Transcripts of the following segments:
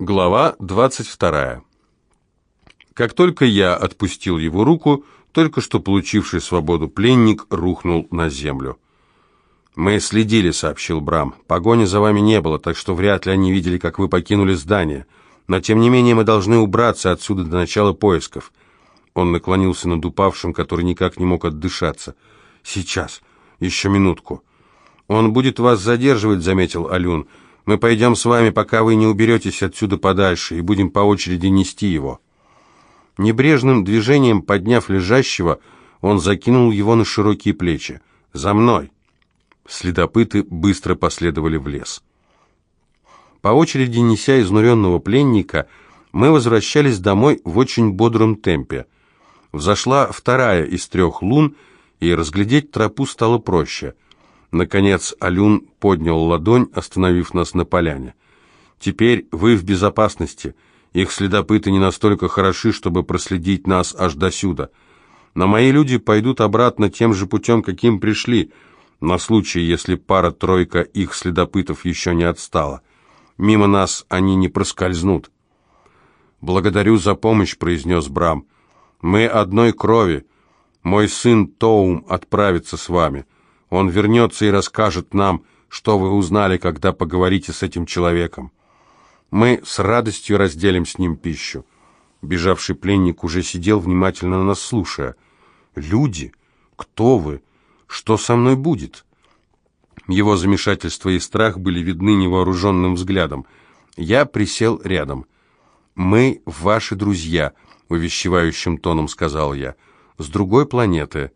Глава 22. Как только я отпустил его руку, только что получивший свободу пленник рухнул на землю. «Мы следили», — сообщил Брам. «Погони за вами не было, так что вряд ли они видели, как вы покинули здание. Но, тем не менее, мы должны убраться отсюда до начала поисков». Он наклонился над упавшим, который никак не мог отдышаться. «Сейчас. Еще минутку». «Он будет вас задерживать», — заметил Алюн. Мы пойдем с вами, пока вы не уберетесь отсюда подальше, и будем по очереди нести его». Небрежным движением, подняв лежащего, он закинул его на широкие плечи. «За мной!» Следопыты быстро последовали в лес. По очереди, неся изнуренного пленника, мы возвращались домой в очень бодром темпе. Взошла вторая из трех лун, и разглядеть тропу стало проще — Наконец Алюн поднял ладонь, остановив нас на поляне. «Теперь вы в безопасности. Их следопыты не настолько хороши, чтобы проследить нас аж до сюда. Но мои люди пойдут обратно тем же путем, каким пришли, на случай, если пара-тройка их следопытов еще не отстала. Мимо нас они не проскользнут». «Благодарю за помощь», — произнес Брам. «Мы одной крови. Мой сын Тоум отправится с вами». Он вернется и расскажет нам, что вы узнали, когда поговорите с этим человеком. Мы с радостью разделим с ним пищу. Бежавший пленник уже сидел, внимательно нас слушая. «Люди? Кто вы? Что со мной будет?» Его замешательство и страх были видны невооруженным взглядом. Я присел рядом. «Мы ваши друзья», — увещевающим тоном сказал я, — «с другой планеты.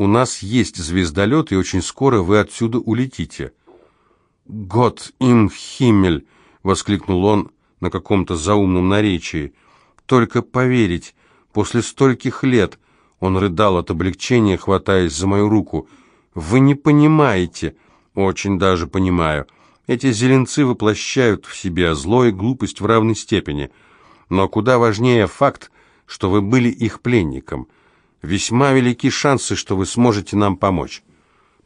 У нас есть звездолет, и очень скоро вы отсюда улетите». «Гот им химмель!» — воскликнул он на каком-то заумном наречии. «Только поверить, после стольких лет...» Он рыдал от облегчения, хватаясь за мою руку. «Вы не понимаете!» «Очень даже понимаю. Эти зеленцы воплощают в себе зло и глупость в равной степени. Но куда важнее факт, что вы были их пленником». Весьма велики шансы, что вы сможете нам помочь.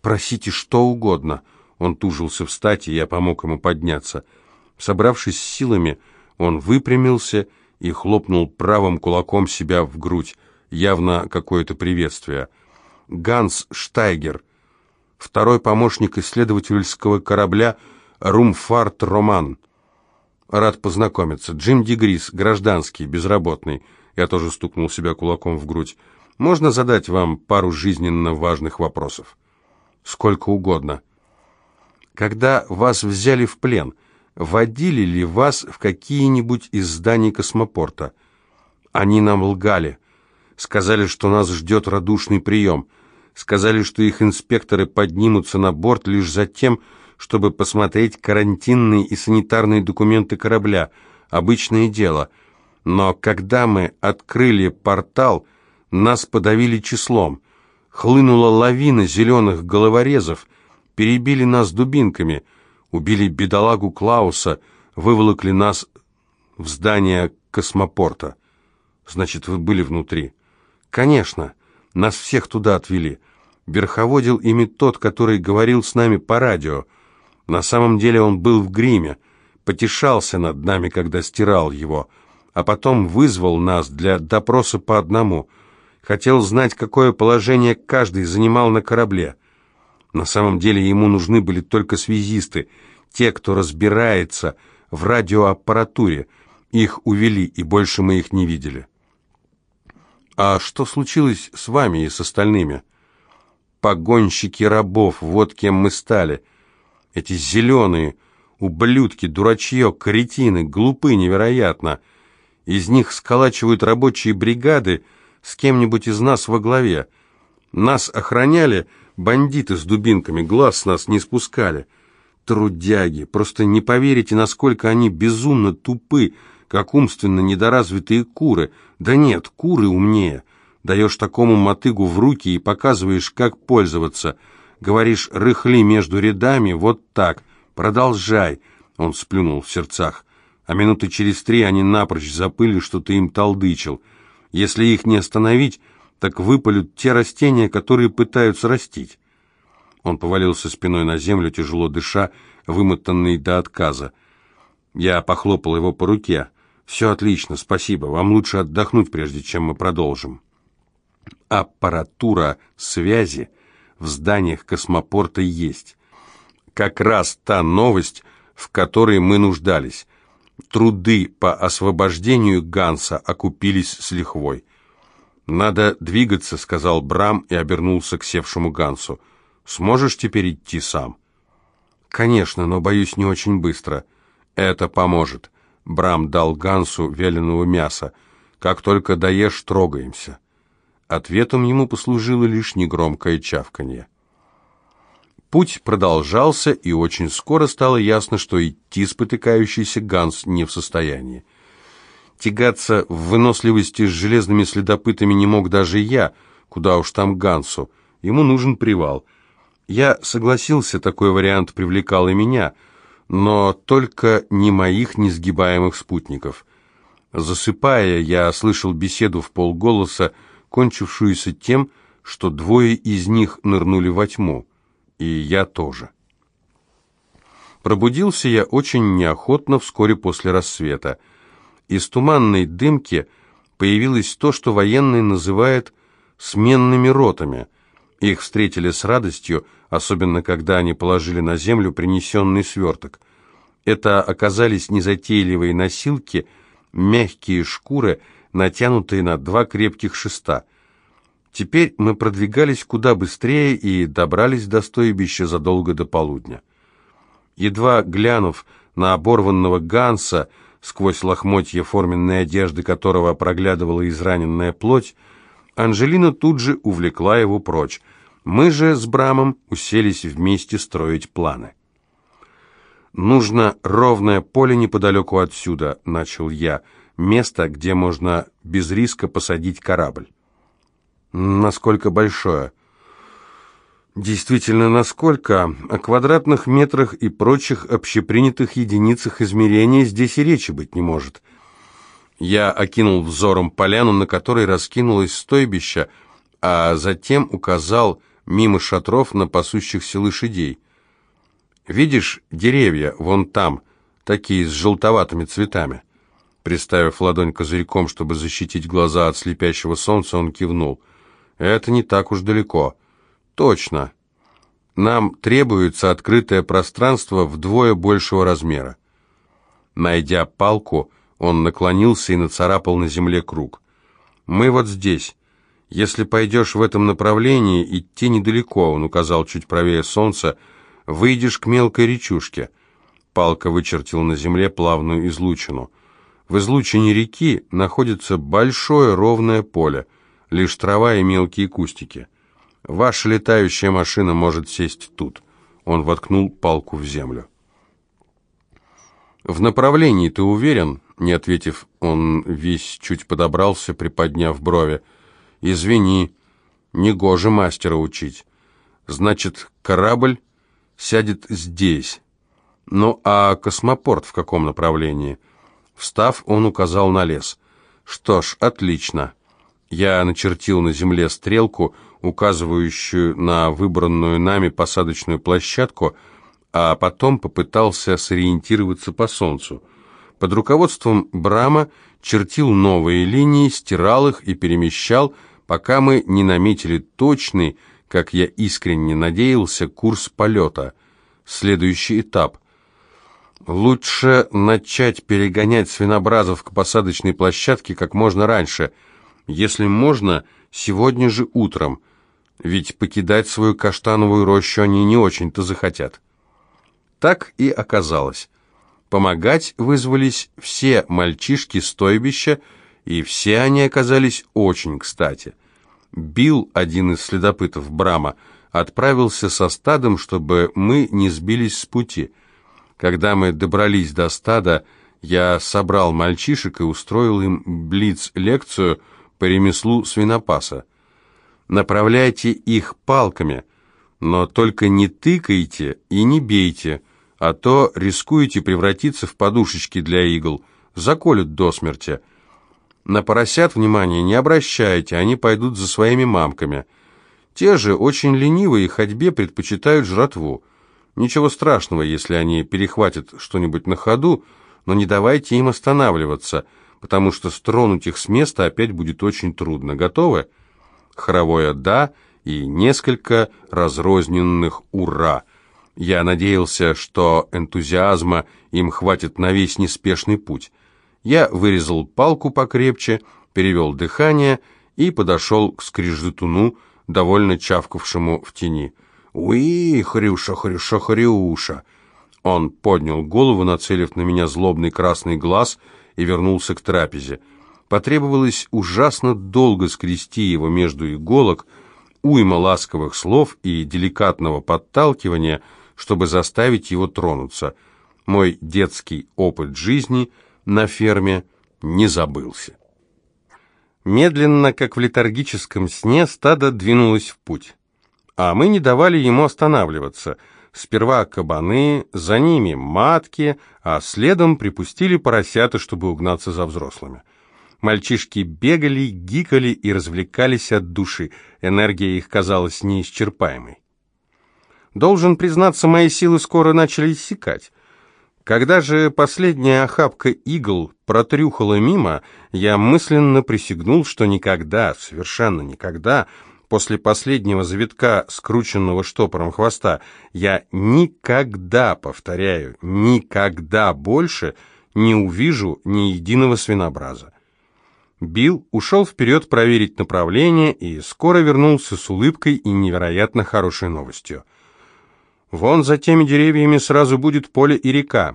Просите что угодно. Он тужился встать, и я помог ему подняться. Собравшись с силами, он выпрямился и хлопнул правым кулаком себя в грудь, явно какое-то приветствие. Ганс Штайгер, второй помощник исследовательского корабля «Румфарт Роман». Рад познакомиться. Джим Дегрис, гражданский, безработный. Я тоже стукнул себя кулаком в грудь. Можно задать вам пару жизненно важных вопросов? Сколько угодно. Когда вас взяли в плен, водили ли вас в какие-нибудь из зданий космопорта? Они нам лгали. Сказали, что нас ждет радушный прием. Сказали, что их инспекторы поднимутся на борт лишь за тем, чтобы посмотреть карантинные и санитарные документы корабля. Обычное дело. Но когда мы открыли портал, нас подавили числом. Хлынула лавина зеленых головорезов, перебили нас дубинками, убили бедолагу Клауса, выволокли нас в здание космопорта. Значит, вы были внутри. Конечно, нас всех туда отвели. Верховодил ими тот, который говорил с нами по радио. На самом деле он был в гриме, потешался над нами, когда стирал его, а потом вызвал нас для допроса по одному — хотел знать, какое положение каждый занимал на корабле. На самом деле ему нужны были только связисты, те, кто разбирается в радиоаппаратуре. Их увели, и больше мы их не видели. А что случилось с вами и с остальными? Погонщики рабов, вот кем мы стали. Эти зеленые, ублюдки, дурачье, кретины, глупы невероятно. Из них сколачивают рабочие бригады, с кем-нибудь из нас во главе. Нас охраняли бандиты с дубинками, глаз с нас не спускали. Трудяги, просто не поверите, насколько они безумно тупы, как умственно недоразвитые куры. Да нет, куры умнее. Даешь такому мотыгу в руки и показываешь, как пользоваться. Говоришь, рыхли между рядами, вот так. Продолжай. Он сплюнул в сердцах. А минуты через три они напрочь запыли, что ты им толдычил. Если их не остановить, так выпалют те растения, которые пытаются растить. Он повалился спиной на землю, тяжело дыша, вымотанный до отказа. Я похлопал его по руке. «Все отлично, спасибо. Вам лучше отдохнуть, прежде чем мы продолжим». Аппаратура связи в зданиях космопорта есть. Как раз та новость, в которой мы нуждались. Труды по освобождению Ганса окупились с лихвой. «Надо двигаться», — сказал Брам и обернулся к севшему Гансу. «Сможешь теперь идти сам?» «Конечно, но, боюсь, не очень быстро. Это поможет». Брам дал Гансу вяленого мяса. «Как только доешь, трогаемся». Ответом ему послужило лишь негромкое чавканье. Путь продолжался, и очень скоро стало ясно, что идти спотыкающийся Ганс не в состоянии. Тягаться в выносливости с железными следопытами не мог даже я, куда уж там Гансу. Ему нужен привал. Я согласился, такой вариант привлекал и меня, но только не моих несгибаемых спутников. Засыпая, я слышал беседу в полголоса, кончившуюся тем, что двое из них нырнули во тьму, и я тоже. Пробудился я очень неохотно вскоре после рассвета. Из туманной дымки появилось то, что военные называют «сменными ротами». Их встретили с радостью, особенно когда они положили на землю принесенный сверток. Это оказались незатейливые носилки, мягкие шкуры – натянутые на два крепких шеста. Теперь мы продвигались куда быстрее и добрались до стойбища задолго до полудня. Едва глянув на оборванного Ганса, сквозь лохмотья форменной одежды которого проглядывала израненная плоть, Анжелина тут же увлекла его прочь. Мы же с Брамом уселись вместе строить планы. «Нужно ровное поле неподалеку отсюда», — начал я, — место, где можно без риска посадить корабль. Насколько большое? Действительно, насколько? О квадратных метрах и прочих общепринятых единицах измерения здесь и речи быть не может. Я окинул взором поляну, на которой раскинулось стойбище, а затем указал мимо шатров на пасущихся лошадей. «Видишь деревья вон там, такие с желтоватыми цветами?» Приставив ладонь козырьком, чтобы защитить глаза от слепящего солнца, он кивнул. «Это не так уж далеко». «Точно. Нам требуется открытое пространство вдвое большего размера». Найдя палку, он наклонился и нацарапал на земле круг. «Мы вот здесь. Если пойдешь в этом направлении, идти недалеко», — он указал чуть правее солнца, — «выйдешь к мелкой речушке». Палка вычертил на земле плавную излучину — в излучине реки находится большое ровное поле, лишь трава и мелкие кустики. Ваша летающая машина может сесть тут. Он воткнул палку в землю. В направлении ты уверен? Не ответив, он весь чуть подобрался, приподняв брови. Извини, негоже мастера учить. Значит, корабль сядет здесь. Ну а космопорт в каком направлении? — Встав, он указал на лес. «Что ж, отлично». Я начертил на земле стрелку, указывающую на выбранную нами посадочную площадку, а потом попытался сориентироваться по солнцу. Под руководством Брама чертил новые линии, стирал их и перемещал, пока мы не наметили точный, как я искренне надеялся, курс полета. Следующий этап. Лучше начать перегонять свинобразов к посадочной площадке как можно раньше, если можно, сегодня же утром, ведь покидать свою каштановую рощу они не очень-то захотят. Так и оказалось. Помогать вызвались все мальчишки стойбища, и все они оказались очень кстати. Бил один из следопытов Брама, отправился со стадом, чтобы мы не сбились с пути – когда мы добрались до стада, я собрал мальчишек и устроил им блиц-лекцию по ремеслу свинопаса. Направляйте их палками, но только не тыкайте и не бейте, а то рискуете превратиться в подушечки для игл, заколют до смерти. На поросят внимания не обращайте, они пойдут за своими мамками. Те же очень ленивые ходьбе предпочитают жратву. Ничего страшного, если они перехватят что-нибудь на ходу, но не давайте им останавливаться, потому что стронуть их с места опять будет очень трудно. Готовы? Хоровое «да» и несколько разрозненных «ура». Я надеялся, что энтузиазма им хватит на весь неспешный путь. Я вырезал палку покрепче, перевел дыхание и подошел к скрижетуну, довольно чавкавшему в тени. «Уи, Хрюша, Хрюша, Хрюша!» Он поднял голову, нацелив на меня злобный красный глаз, и вернулся к трапезе. Потребовалось ужасно долго скрести его между иголок, уйма ласковых слов и деликатного подталкивания, чтобы заставить его тронуться. Мой детский опыт жизни на ферме не забылся. Медленно, как в летаргическом сне, стадо двинулось в путь. А мы не давали ему останавливаться. Сперва кабаны, за ними матки, а следом припустили поросята, чтобы угнаться за взрослыми. Мальчишки бегали, гикали и развлекались от души. Энергия их казалась неисчерпаемой. Должен признаться, мои силы скоро начали иссякать. Когда же последняя охапка игл протрюхала мимо, я мысленно присягнул, что никогда, совершенно никогда, после последнего завитка, скрученного штопором хвоста, я никогда, повторяю, никогда больше не увижу ни единого свинобраза. Билл ушел вперед проверить направление и скоро вернулся с улыбкой и невероятно хорошей новостью. Вон за теми деревьями сразу будет поле и река.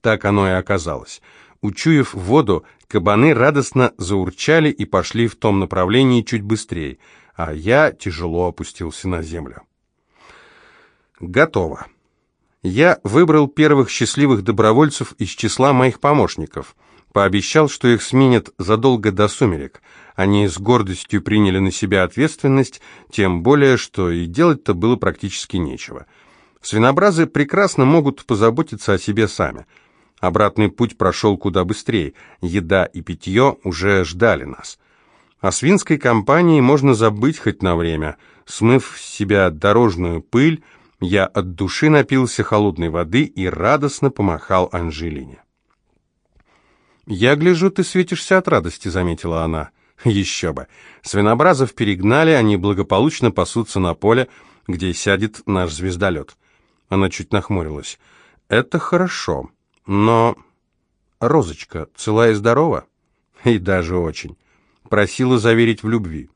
Так оно и оказалось. Учуяв воду, кабаны радостно заурчали и пошли в том направлении чуть быстрее, а я тяжело опустился на землю. Готово. Я выбрал первых счастливых добровольцев из числа моих помощников. Пообещал, что их сменят задолго до сумерек. Они с гордостью приняли на себя ответственность, тем более, что и делать-то было практически нечего. Свинобразы прекрасно могут позаботиться о себе сами. Обратный путь прошел куда быстрее. Еда и питье уже ждали нас. О свинской компании можно забыть хоть на время. Смыв с себя дорожную пыль, я от души напился холодной воды и радостно помахал Анжелине. «Я гляжу, ты светишься от радости», — заметила она. «Еще бы! Свинобразов перегнали, они благополучно пасутся на поле, где сядет наш звездолет». Она чуть нахмурилась. «Это хорошо, но...» «Розочка цела и здорова?» «И даже очень. Просила заверить в любви».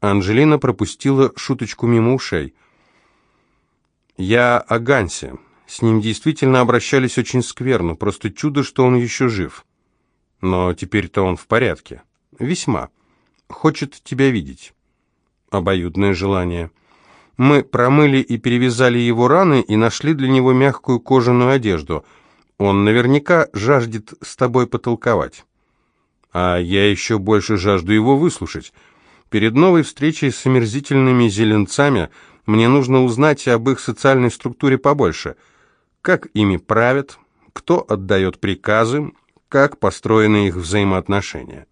Анжелина пропустила шуточку мимо ушей. «Я о Гансе. С ним действительно обращались очень скверно. Просто чудо, что он еще жив. Но теперь-то он в порядке. Весьма. Хочет тебя видеть. Обоюдное желание». Мы промыли и перевязали его раны и нашли для него мягкую кожаную одежду. Он наверняка жаждет с тобой потолковать. А я еще больше жажду его выслушать. Перед новой встречей с омерзительными зеленцами мне нужно узнать об их социальной структуре побольше. Как ими правят, кто отдает приказы, как построены их взаимоотношения.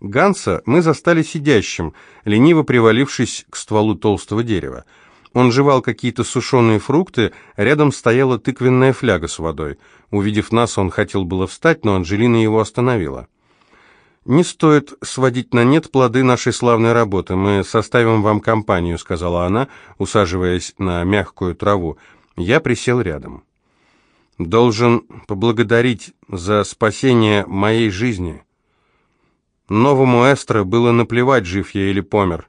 Ганса мы застали сидящим, лениво привалившись к стволу толстого дерева. Он жевал какие-то сушеные фрукты, рядом стояла тыквенная фляга с водой. Увидев нас, он хотел было встать, но Анжелина его остановила. «Не стоит сводить на нет плоды нашей славной работы. Мы составим вам компанию», — сказала она, усаживаясь на мягкую траву. Я присел рядом. «Должен поблагодарить за спасение моей жизни», Новому Эстро было наплевать, жив я или помер.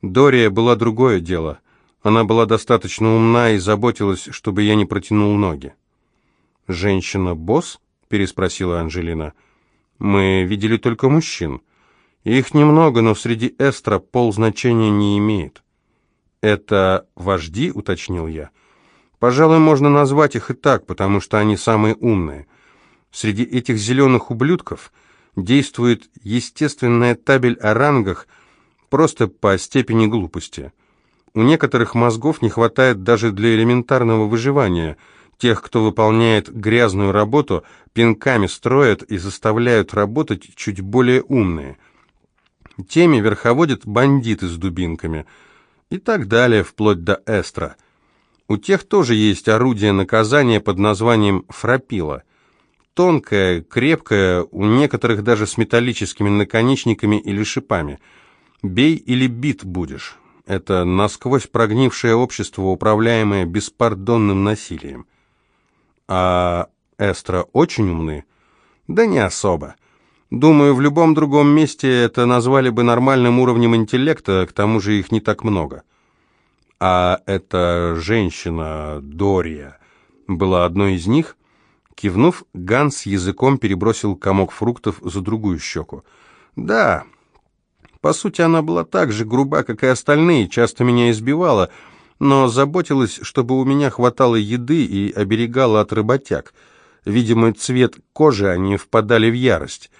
Дория была другое дело. Она была достаточно умна и заботилась, чтобы я не протянул ноги. «Женщина-босс?» — переспросила Анжелина. «Мы видели только мужчин. Их немного, но среди Эстро пол значения не имеет». «Это вожди?» — уточнил я. «Пожалуй, можно назвать их и так, потому что они самые умные. Среди этих зеленых ублюдков...» действует естественная табель о рангах просто по степени глупости. У некоторых мозгов не хватает даже для элементарного выживания. Тех, кто выполняет грязную работу, пинками строят и заставляют работать чуть более умные. Теми верховодят бандиты с дубинками. И так далее, вплоть до Эстра. У тех тоже есть орудие наказания под названием фрапила. Тонкое, крепкое, у некоторых даже с металлическими наконечниками или шипами. Бей или бит будешь. Это насквозь прогнившее общество, управляемое беспардонным насилием. А Эстра очень умны? Да не особо. Думаю, в любом другом месте это назвали бы нормальным уровнем интеллекта, к тому же их не так много. А эта женщина, Дория, была одной из них? Кивнув, Ганс языком перебросил комок фруктов за другую щеку. Да, по сути, она была так же груба, как и остальные, часто меня избивала, но заботилась, чтобы у меня хватало еды и оберегала от работяг. Видимо, цвет кожи они впадали в ярость.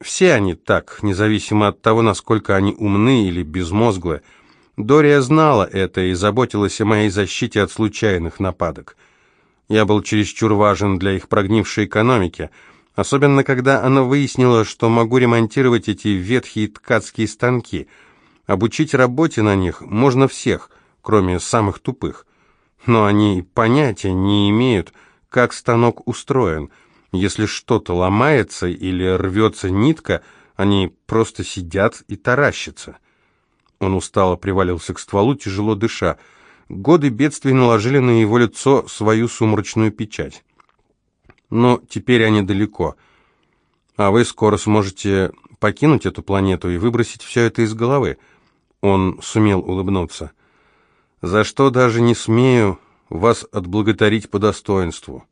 Все они так, независимо от того, насколько они умны или безмозглы. Дория знала это и заботилась о моей защите от случайных нападок. Я был чересчур важен для их прогнившей экономики — Особенно, когда она выяснила, что могу ремонтировать эти ветхие ткацкие станки. Обучить работе на них можно всех, кроме самых тупых. Но они понятия не имеют, как станок устроен. Если что-то ломается или рвется нитка, они просто сидят и таращатся. Он устало привалился к стволу, тяжело дыша. Годы бедствий наложили на его лицо свою сумрачную печать но теперь они далеко. А вы скоро сможете покинуть эту планету и выбросить все это из головы. Он сумел улыбнуться. За что даже не смею вас отблагодарить по достоинству.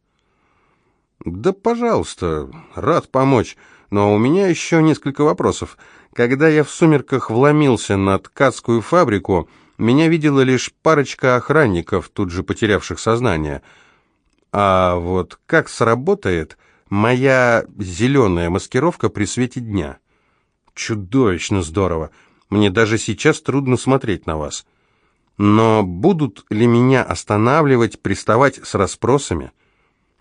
Да, пожалуйста, рад помочь, но у меня еще несколько вопросов. Когда я в сумерках вломился на ткацкую фабрику, меня видела лишь парочка охранников, тут же потерявших сознание — а вот как сработает моя зеленая маскировка при свете дня? Чудовищно здорово. Мне даже сейчас трудно смотреть на вас. Но будут ли меня останавливать, приставать с расспросами?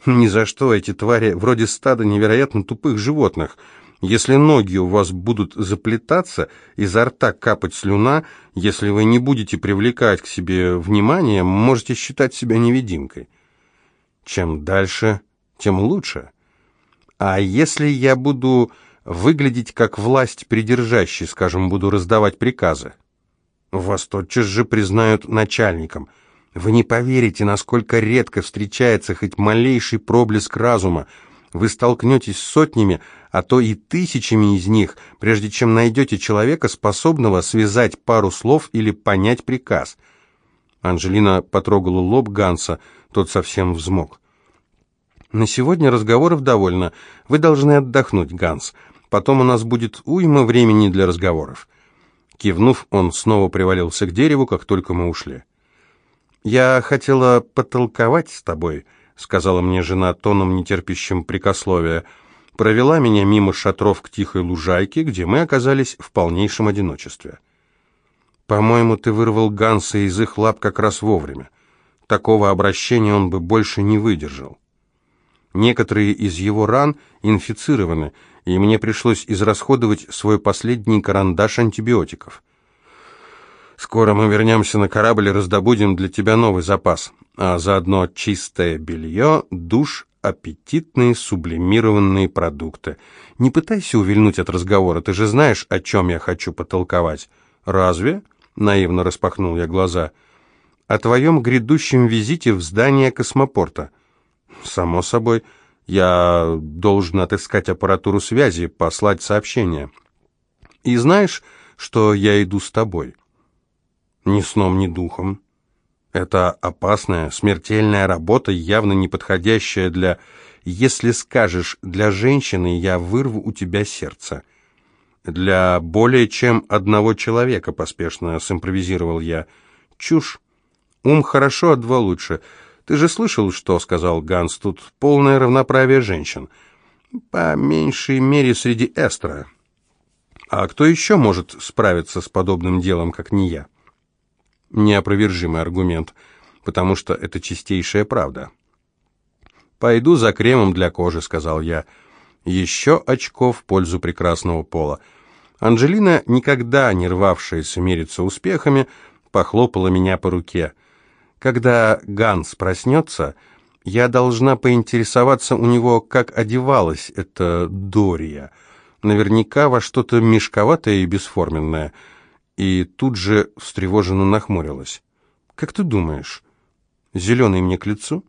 Ни за что эти твари вроде стада невероятно тупых животных. Если ноги у вас будут заплетаться, изо рта капать слюна, если вы не будете привлекать к себе внимание, можете считать себя невидимкой. Чем дальше, тем лучше. А если я буду выглядеть как власть придержащий, скажем, буду раздавать приказы? Вас тотчас же признают начальником. Вы не поверите, насколько редко встречается хоть малейший проблеск разума. Вы столкнетесь с сотнями, а то и тысячами из них, прежде чем найдете человека, способного связать пару слов или понять приказ. Анжелина потрогала лоб Ганса, тот совсем взмок. «На сегодня разговоров довольно. Вы должны отдохнуть, Ганс. Потом у нас будет уйма времени для разговоров». Кивнув, он снова привалился к дереву, как только мы ушли. «Я хотела потолковать с тобой», — сказала мне жена тоном, нетерпящим прикословия. Провела меня мимо шатров к тихой лужайке, где мы оказались в полнейшем одиночестве. «По-моему, ты вырвал Ганса из их лап как раз вовремя. Такого обращения он бы больше не выдержал. Некоторые из его ран инфицированы, и мне пришлось израсходовать свой последний карандаш антибиотиков. Скоро мы вернемся на корабль и раздобудем для тебя новый запас, а заодно чистое белье, душ, аппетитные сублимированные продукты. Не пытайся увильнуть от разговора, ты же знаешь, о чем я хочу потолковать. Разве? Наивно распахнул я глаза. О твоем грядущем визите в здание космопорта. Само собой, я должен отыскать аппаратуру связи, послать сообщение. И знаешь, что я иду с тобой? Ни сном, ни духом. Это опасная, смертельная работа, явно не подходящая для... Если скажешь «для женщины», я вырву у тебя сердце. Для более чем одного человека, поспешно симпровизировал я. Чушь. Ум хорошо, а два лучше. Ты же слышал, что сказал Ганс, тут полное равноправие женщин. По меньшей мере среди эстра. А кто еще может справиться с подобным делом, как не я? Неопровержимый аргумент, потому что это чистейшая правда. «Пойду за кремом для кожи», — сказал я. «Еще очко в пользу прекрасного пола». Анжелина, никогда не рвавшаяся мериться успехами, похлопала меня по руке — Когда Ганс проснется, я должна поинтересоваться у него, как одевалась эта Дория. Наверняка во что-то мешковатое и бесформенное. И тут же встревоженно нахмурилась. «Как ты думаешь, зеленый мне к лицу?»